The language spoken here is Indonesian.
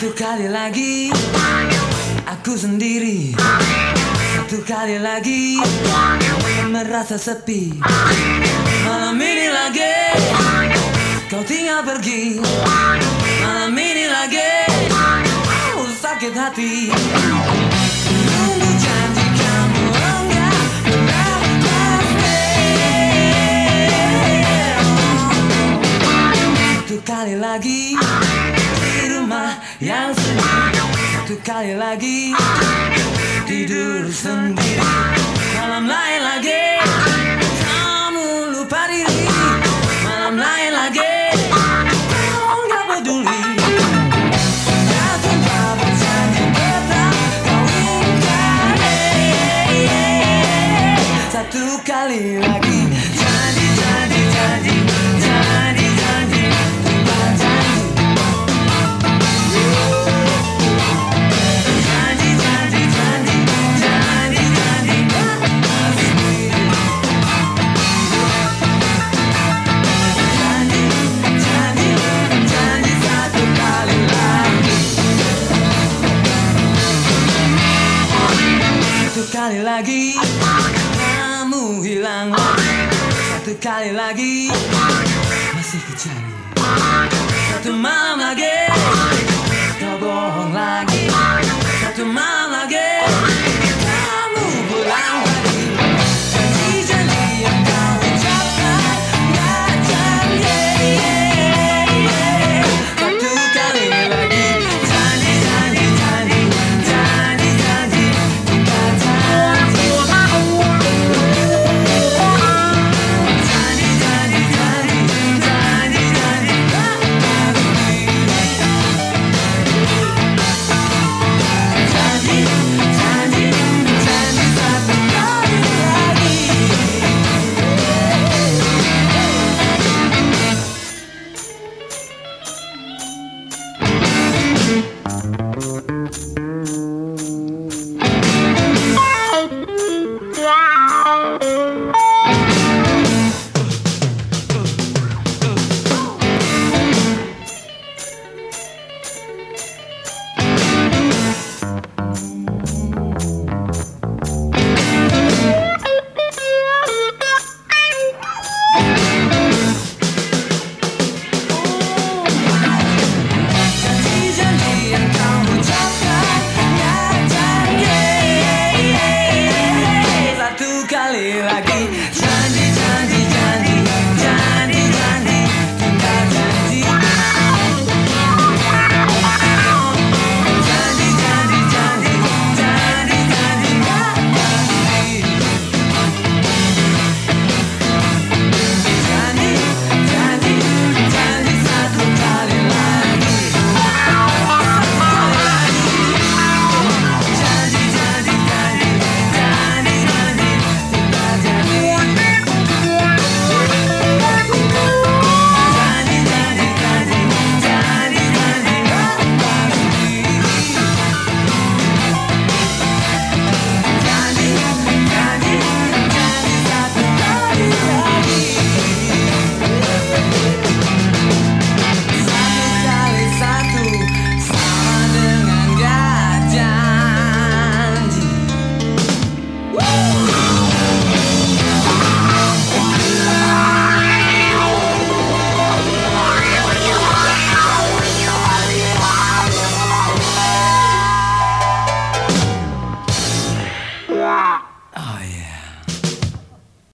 Satu kali lagi. Aku sendiri. Satu kali lagi. Merasa sepi. Malam ini lagi. Kau tinggal pergi. Malam ini lagi. Aku sakit hati yang sunyi Satu kali lagi. Tidur sendiri. Malam lain lagi. Kamu lupa diri. Malam lain lagi. Kau nggak peduli. Satu kali lagi. Janji, janji Janji, kali lagi. Kamu hilang. Satu kali lagi. Masih ku Satu malam lagi. Kau bohong lagi.